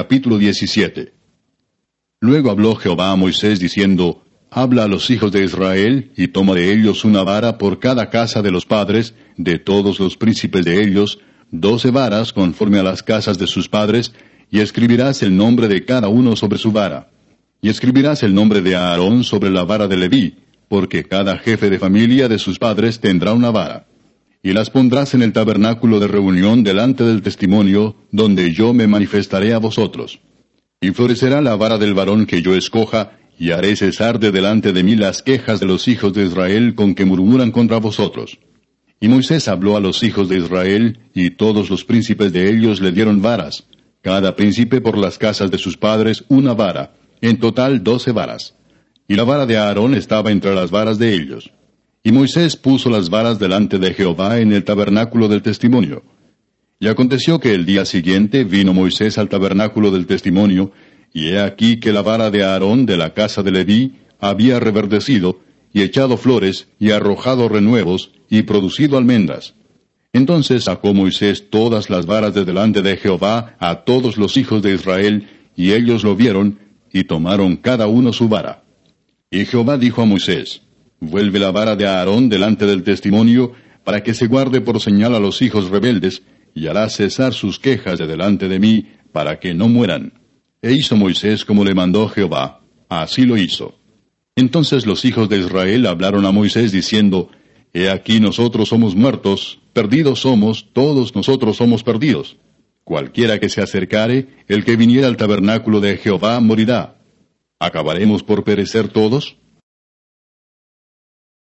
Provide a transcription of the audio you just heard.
Capítulo 17 Luego habló Jehová a Moisés diciendo, Habla a los hijos de Israel, y toma de ellos una vara por cada casa de los padres, de todos los príncipes de ellos, doce varas conforme a las casas de sus padres, y escribirás el nombre de cada uno sobre su vara. Y escribirás el nombre de Aarón sobre la vara de Leví, porque cada jefe de familia de sus padres tendrá una vara. Y las pondrás en el tabernáculo de reunión delante del testimonio, donde yo me manifestaré a vosotros. Y florecerá la vara del varón que yo escoja, y haré cesar de delante de mí las quejas de los hijos de Israel con que murmuran contra vosotros. Y Moisés habló a los hijos de Israel, y todos los príncipes de ellos le dieron varas, cada príncipe por las casas de sus padres una vara, en total doce varas. Y la vara de Aarón estaba entre las varas de ellos. Y Moisés puso las varas delante de Jehová en el tabernáculo del testimonio. Y aconteció que el día siguiente vino Moisés al tabernáculo del testimonio, y he aquí que la vara de Aarón de la casa de Leví había reverdecido, y echado flores, y arrojado renuevos, y producido almendras. Entonces sacó Moisés todas las varas de delante de Jehová a todos los hijos de Israel, y ellos lo vieron, y tomaron cada uno su vara. Y Jehová dijo a Moisés, Vuelve la vara de Aarón delante del testimonio, para que se guarde por señal a los hijos rebeldes, y hará cesar sus quejas de delante de mí, para que no mueran. E hizo Moisés como le mandó Jehová, así lo hizo. Entonces los hijos de Israel hablaron a Moisés diciendo, He aquí nosotros somos muertos, perdidos somos, todos nosotros somos perdidos. Cualquiera que se acercare, el que viniera al tabernáculo de Jehová morirá. ¿Acabaremos por perecer todos?